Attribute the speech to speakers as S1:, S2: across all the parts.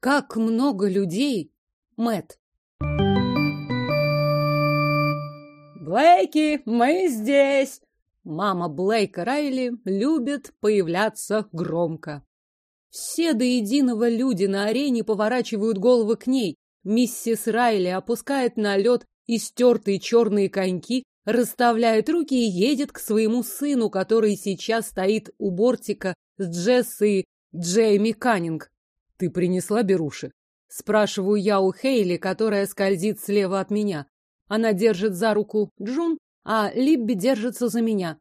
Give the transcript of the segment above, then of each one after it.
S1: Как много людей! Мэт.
S2: Блейки, мы здесь!
S1: Мама Блейка Райли любит появляться громко. Все до единого люди на арене поворачивают головы к ней. Миссис Райли опускает на лед истертые черные коньки, расставляет руки и едет к своему сыну, который сейчас стоит у бортика с Джессой Джейми Каннинг. «Ты принесла беруши?» Спрашиваю я у Хейли, которая скользит слева от меня. Она держит за руку Джун, а Либби держится за меня.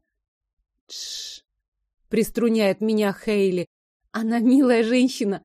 S1: Тш! Приструняет меня Хейли. Она милая женщина.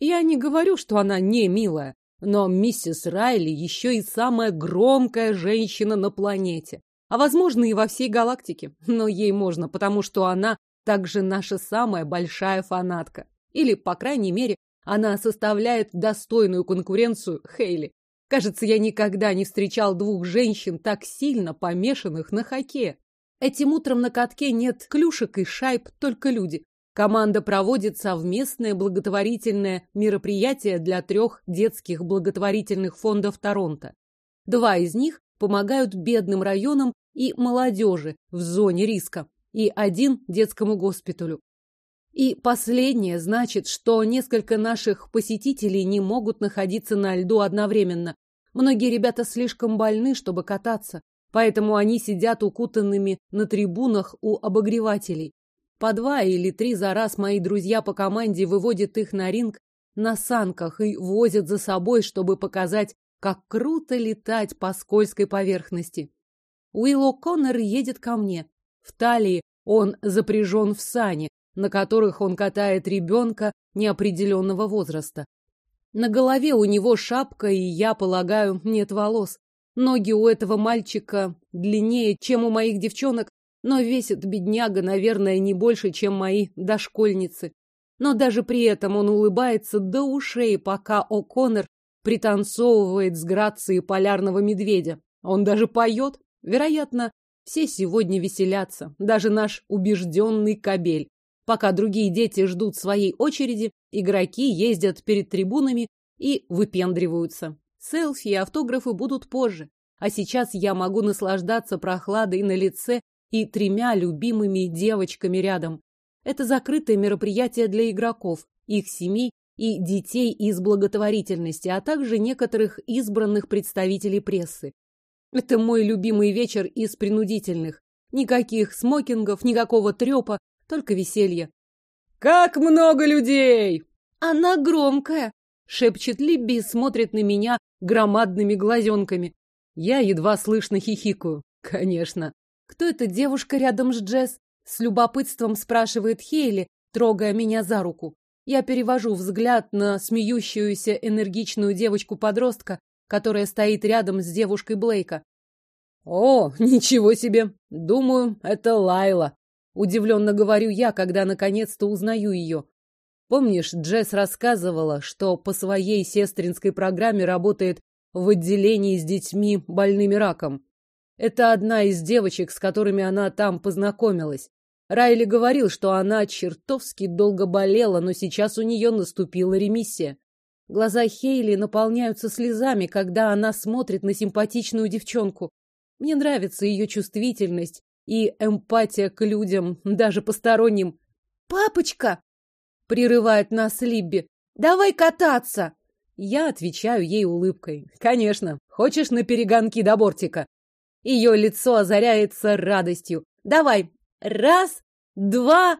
S1: Я не говорю, что она не милая, но миссис Райли еще и самая громкая женщина на планете. А возможно и во всей галактике. Но ей можно, потому что она также наша самая большая фанатка. Или, по крайней мере, она составляет достойную конкуренцию Хейли. Кажется, я никогда не встречал двух женщин так сильно помешанных на хоккее. Этим утром на катке нет клюшек и шайб, только люди. Команда проводит совместное благотворительное мероприятие для трех детских благотворительных фондов Торонто. Два из них помогают бедным районам и молодежи в зоне риска, и один детскому госпиталю. И последнее значит, что несколько наших посетителей не могут находиться на льду одновременно. Многие ребята слишком больны, чтобы кататься, поэтому они сидят укутанными на трибунах у обогревателей. По два или три за раз мои друзья по команде выводят их на ринг на санках и возят за собой, чтобы показать, как круто летать по скользкой поверхности. Уилл О'Коннор едет ко мне. В талии он запряжен в сани, на которых он катает ребенка неопределенного возраста. На голове у него шапка, и, я полагаю, нет волос. Ноги у этого мальчика длиннее, чем у моих девчонок, но весит бедняга, наверное, не больше, чем мои дошкольницы. Но даже при этом он улыбается до ушей, пока О'Коннор пританцовывает с грацией полярного медведя. Он даже поет. Вероятно, все сегодня веселятся, даже наш убежденный кабель. Пока другие дети ждут своей очереди, игроки ездят перед трибунами и выпендриваются. Селфи и автографы будут позже. А сейчас я могу наслаждаться прохладой на лице и тремя любимыми девочками рядом. Это закрытое мероприятие для игроков, их семей и детей из благотворительности, а также некоторых избранных представителей прессы. Это мой любимый вечер из принудительных. Никаких смокингов, никакого трепа, только веселье. «Как много людей!» «Она громкая!» — шепчет Либби и смотрит на меня громадными глазенками. Я едва слышно хихикаю. Конечно. «Кто эта девушка рядом с Джесс?» — с любопытством спрашивает Хейли, трогая меня за руку. Я перевожу взгляд на смеющуюся энергичную девочку-подростка, которая стоит рядом с девушкой Блейка. «О, ничего себе! Думаю, это Лайла!» Удивленно говорю я, когда наконец-то узнаю ее. Помнишь, Джесс рассказывала, что по своей сестринской программе работает в отделении с детьми больными раком. Это одна из девочек, с которыми она там познакомилась. Райли говорил, что она чертовски долго болела, но сейчас у нее наступила ремиссия. Глаза Хейли наполняются слезами, когда она смотрит на симпатичную девчонку. Мне нравится ее чувствительность, и эмпатия к людям, даже посторонним. «Папочка!» — прерывает нас Либби. «Давай кататься!» Я отвечаю ей улыбкой. «Конечно. Хочешь на перегонки до бортика?» Ее лицо озаряется радостью. «Давай! Раз, два...»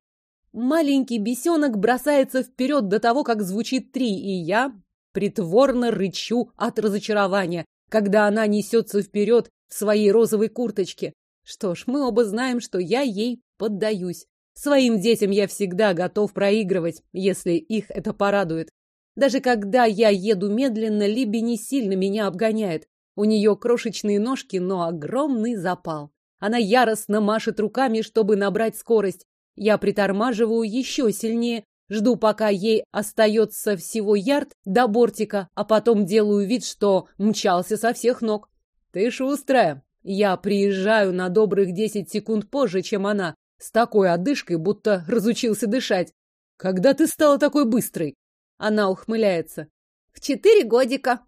S1: Маленький бесенок бросается вперед до того, как звучит три, и я притворно рычу от разочарования, когда она несется вперед в своей розовой курточке. Что ж, мы оба знаем, что я ей поддаюсь. Своим детям я всегда готов проигрывать, если их это порадует. Даже когда я еду медленно, Либи не сильно меня обгоняет. У нее крошечные ножки, но огромный запал. Она яростно машет руками, чтобы набрать скорость. Я притормаживаю еще сильнее, жду, пока ей остается всего ярд до бортика, а потом делаю вид, что мчался со всех ног. «Ты шустрая», я приезжаю на добрых десять секунд позже, чем она, с такой одышкой, будто разучился дышать. Когда ты стала такой быстрой? Она ухмыляется.
S2: В четыре годика.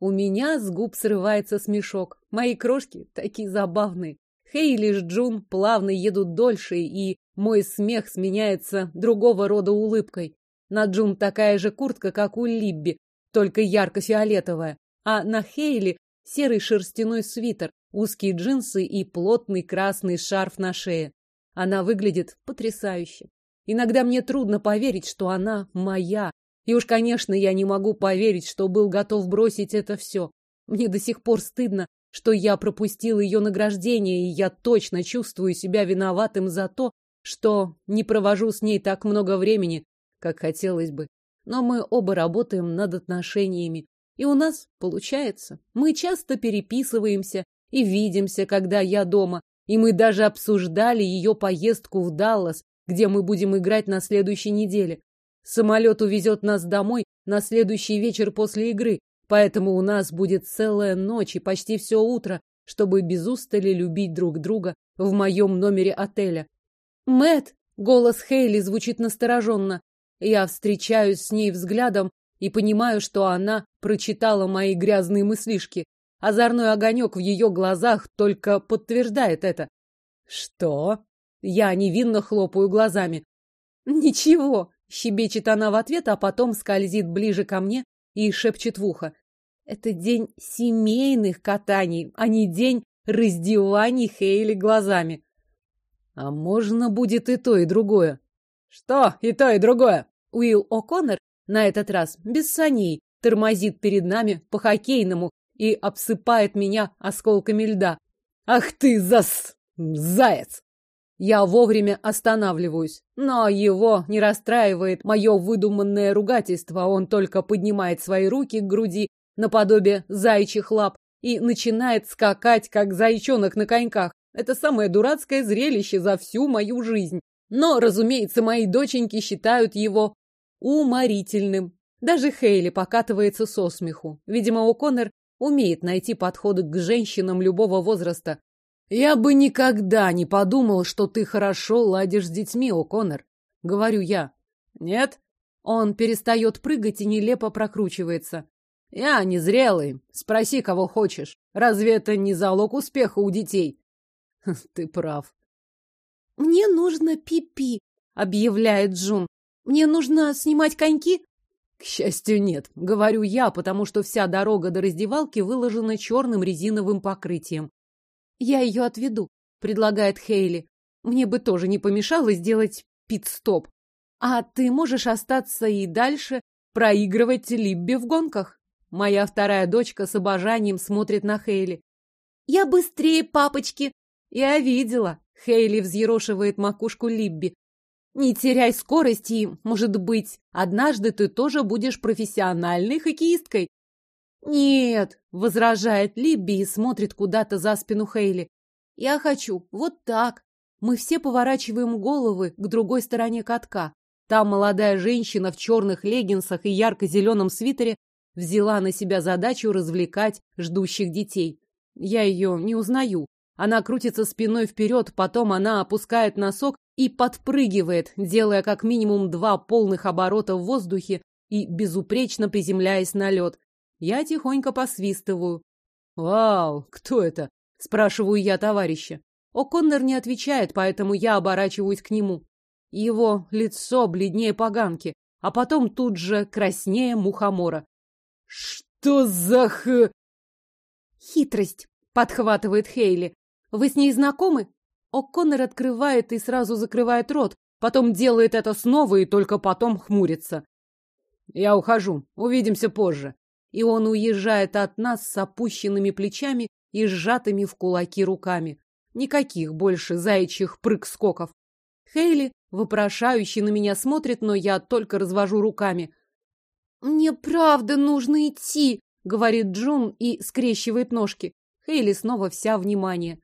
S1: У меня с губ срывается смешок. Мои крошки такие забавные. Хейли с Джун плавно едут дольше, и мой смех сменяется другого рода улыбкой. На Джун такая же куртка, как у Либби, только ярко-фиолетовая, а на Хейли серый шерстяной свитер, узкие джинсы и плотный красный шарф на шее. Она выглядит потрясающе. Иногда мне трудно поверить, что она моя. И уж, конечно, я не могу поверить, что был готов бросить это все. Мне до сих пор стыдно, что я пропустил ее награждение, и я точно чувствую себя виноватым за то, что не провожу с ней так много времени, как хотелось бы. Но мы оба работаем над отношениями, и у нас получается. Мы часто переписываемся и видимся, когда я дома, и мы даже обсуждали ее поездку в Даллас, где мы будем играть на следующей неделе. Самолет увезет нас домой на следующий вечер после игры, поэтому у нас будет целая ночь и почти все утро, чтобы без устали любить друг друга в моем номере отеля. Мэт, голос Хейли звучит настороженно. Я встречаюсь с ней взглядом и понимаю, что она прочитала мои грязные мыслишки. Озорной огонек в ее глазах только подтверждает это. Что? Я невинно хлопаю глазами. Ничего, щебечет она в ответ, а потом скользит ближе ко мне и шепчет в ухо. Это день семейных катаний, а не день раздеваний Хейли глазами. А можно будет и то, и другое. Что и то, и другое? Уилл О'Коннор на этот раз без саней тормозит перед нами по-хоккейному и обсыпает меня осколками льда. Ах ты зас... заяц! Я вовремя останавливаюсь, но его не расстраивает мое выдуманное ругательство. Он только поднимает свои руки к груди наподобие зайчих лап и начинает скакать, как зайчонок на коньках. Это самое дурацкое зрелище за всю мою жизнь. Но, разумеется, мои доченьки считают его уморительным. Даже Хейли покатывается со смеху. Видимо, О'Коннор умеет найти подходы к женщинам любого возраста. «Я бы никогда не подумал, что ты хорошо ладишь с детьми, О'Коннор», — говорю я. «Нет?» Он перестает прыгать и нелепо прокручивается. «Я незрелый. Спроси, кого хочешь. Разве это не залог успеха у детей?» «Ты прав».
S2: «Мне нужно пипи», -пи, — объявляет Джун. Мне нужно снимать коньки?
S1: К счастью, нет. Говорю я, потому что вся дорога до раздевалки выложена черным резиновым покрытием. Я ее отведу, предлагает Хейли. Мне бы тоже не помешало сделать пит-стоп. А ты можешь остаться и дальше проигрывать Либби в гонках? Моя вторая дочка с обожанием смотрит на Хейли.
S2: Я быстрее папочки.
S1: Я видела. Хейли взъерошивает макушку Либби. Не теряй скорости, может быть, однажды ты тоже будешь профессиональной хоккеисткой. Нет, возражает Либби и смотрит куда-то за спину Хейли. Я хочу вот так. Мы все поворачиваем головы к другой стороне катка. Там молодая женщина в черных леггинсах и ярко-зеленом свитере взяла на себя задачу развлекать ждущих детей. Я ее не узнаю. Она крутится спиной вперед, потом она опускает носок и подпрыгивает, делая как минимум два полных оборота в воздухе и безупречно приземляясь на лед. Я тихонько посвистываю. «Вау, кто это?» – спрашиваю я товарища. О'Коннор не отвечает, поэтому я оборачиваюсь к нему. Его лицо бледнее поганки, а потом тут же краснее мухомора. «Что за х...»
S2: «Хитрость», — подхватывает Хейли. Вы с ней знакомы? О'Коннор открывает и сразу закрывает рот, потом делает это снова и только потом хмурится.
S1: Я ухожу. Увидимся позже. И он уезжает от нас с опущенными плечами и сжатыми в кулаки руками. Никаких больше заячьих прыг-скоков. Хейли вопрошающе на меня смотрит, но я только развожу руками.
S2: «Мне правда нужно идти», — говорит Джун и скрещивает ножки. Хейли снова вся внимание.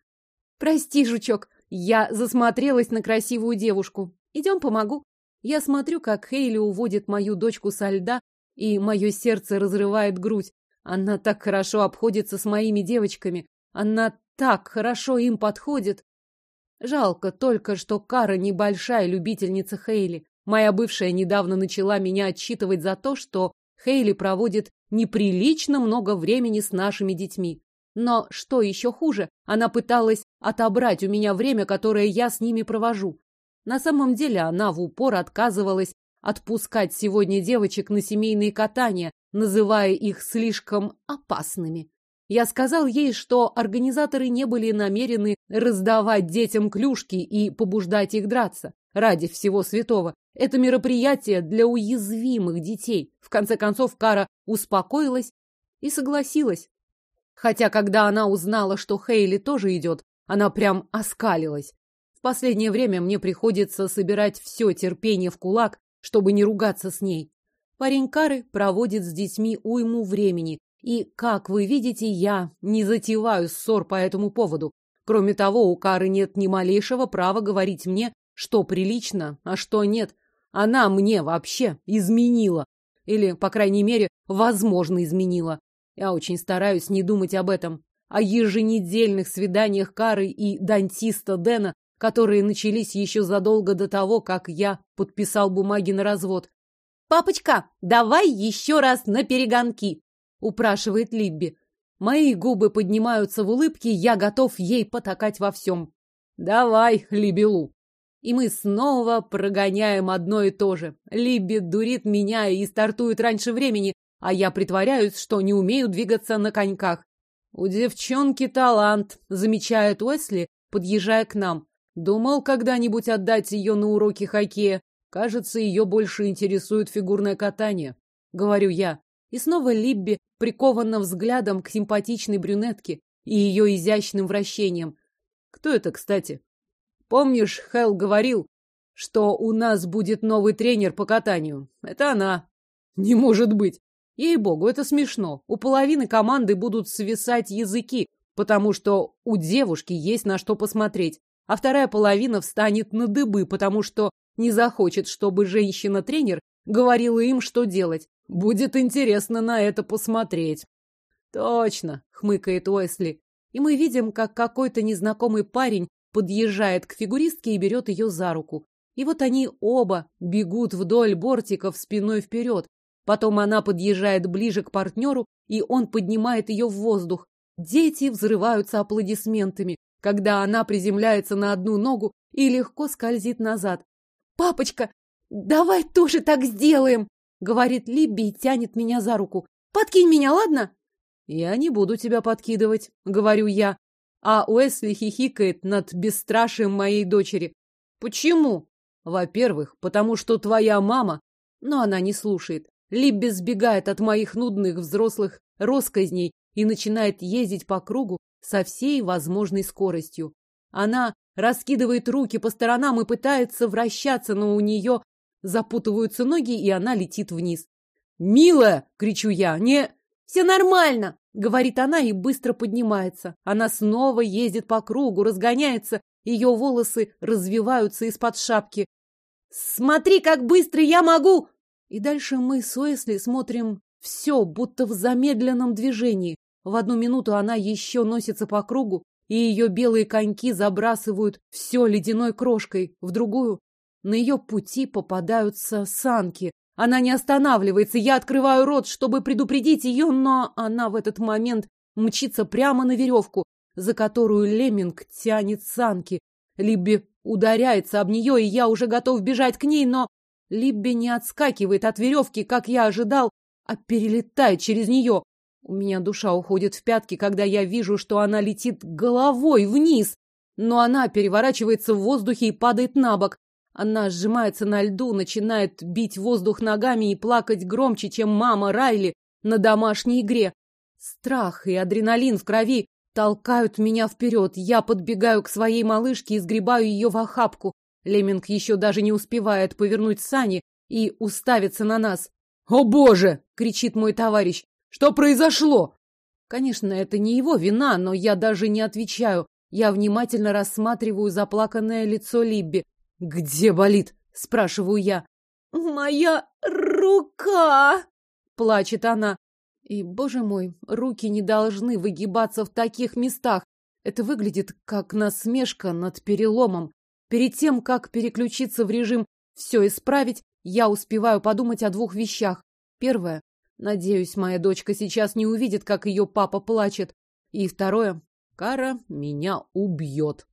S2: Прости, жучок, я засмотрелась на красивую девушку. Идем, помогу. Я смотрю, как Хейли уводит мою дочку со льда, и мое сердце разрывает грудь. Она так хорошо обходится с моими девочками. Она так хорошо им подходит. Жалко только, что Кара небольшая любительница Хейли. Моя бывшая недавно начала меня отчитывать за то, что
S1: Хейли проводит неприлично много времени с нашими детьми. Но, что еще хуже, она пыталась отобрать у меня время, которое я с ними провожу. На самом деле она в упор отказывалась отпускать сегодня девочек на семейные катания, называя их слишком опасными. Я сказал ей, что организаторы не были намерены раздавать детям клюшки и побуждать их драться. Ради всего святого. Это мероприятие для уязвимых детей. В конце концов, Кара успокоилась и согласилась. Хотя, когда она узнала, что Хейли тоже идет, она прям оскалилась. В последнее время мне приходится собирать все терпение в кулак, чтобы не ругаться с ней. Парень Кары проводит с детьми уйму времени, и, как вы видите, я не затеваю ссор по этому поводу. Кроме того, у Кары нет ни малейшего права говорить мне, что прилично, а что нет. Она мне вообще изменила. Или, по крайней мере, возможно, изменила. Я очень стараюсь не думать об этом. О еженедельных свиданиях Кары и дантиста Дэна, которые начались еще задолго до того, как я подписал бумаги на развод. «Папочка, давай еще раз на перегонки!» — упрашивает Либби. Мои губы поднимаются в улыбке, я готов ей потакать во всем. «Давай, Либелу!» И мы снова прогоняем одно и то же. Либби дурит меня и стартует раньше времени, а я притворяюсь, что не умею двигаться на коньках. У девчонки талант, замечает Уэсли, подъезжая к нам. Думал когда-нибудь отдать ее на уроки хоккея. Кажется, ее больше интересует фигурное катание. Говорю я. И снова Либби прикована взглядом к симпатичной брюнетке и ее изящным вращением. Кто это, кстати? Помнишь, Хелл говорил, что у нас будет новый тренер по катанию? Это она. Не может быть. Ей-богу, это смешно. У половины команды будут свисать языки, потому что у девушки есть на что посмотреть. А вторая половина встанет на дыбы, потому что не захочет, чтобы женщина-тренер говорила им, что делать. Будет интересно на это посмотреть. Точно, хмыкает Уэсли. И мы видим, как какой-то незнакомый парень подъезжает к фигуристке и берет ее за руку. И вот они оба бегут вдоль бортиков спиной вперед. Потом она подъезжает ближе к партнеру, и он поднимает ее в воздух. Дети взрываются аплодисментами, когда она приземляется на одну ногу и легко скользит назад. «Папочка, давай тоже так сделаем!» — говорит Либби и тянет меня за руку. «Подкинь меня, ладно?» «Я не буду тебя подкидывать», — говорю я. А Уэсли хихикает над бесстрашием моей дочери. Почему? Во-первых, потому что твоя мама... Но она не слушает. Либби сбегает от моих нудных взрослых росказней и начинает ездить по кругу со всей возможной скоростью. Она раскидывает руки по сторонам и пытается вращаться, но у нее запутываются ноги, и она летит вниз. «Милая!» — кричу я. «Не...» «Все нормально!» говорит она и быстро поднимается. Она снова ездит по кругу, разгоняется, ее волосы развиваются из-под шапки. «Смотри, как быстро я могу!» И дальше мы с Уэсли смотрим все, будто в замедленном движении. В одну минуту она еще носится по кругу, и ее белые коньки забрасывают все ледяной крошкой. В другую на ее пути попадаются санки, она не останавливается. Я открываю рот, чтобы предупредить ее, но она в этот момент мчится прямо на веревку, за которую Леминг тянет санки. Либби ударяется об нее, и я уже готов бежать к ней, но Либби не отскакивает от веревки, как я ожидал, а перелетает через нее. У меня душа уходит в пятки, когда я вижу, что она летит головой вниз, но она переворачивается в воздухе и падает на бок. Она сжимается на льду, начинает бить воздух ногами и плакать громче, чем мама Райли на домашней игре. Страх и адреналин в крови толкают меня вперед. Я подбегаю к своей малышке и сгребаю ее в охапку. Леминг еще даже не успевает повернуть сани и уставиться на нас. «О боже!» — кричит мой товарищ. «Что произошло?» Конечно, это не его вина, но я даже не отвечаю. Я внимательно рассматриваю заплаканное лицо Либби. «Где болит?» — спрашиваю я. «Моя рука!» — плачет она. И, боже мой, руки не должны выгибаться в таких местах. Это выглядит как насмешка над переломом. Перед тем, как переключиться в режим «все исправить», я успеваю подумать о двух вещах. Первое.
S2: Надеюсь, моя дочка сейчас не увидит, как ее папа плачет. И второе. Кара меня убьет.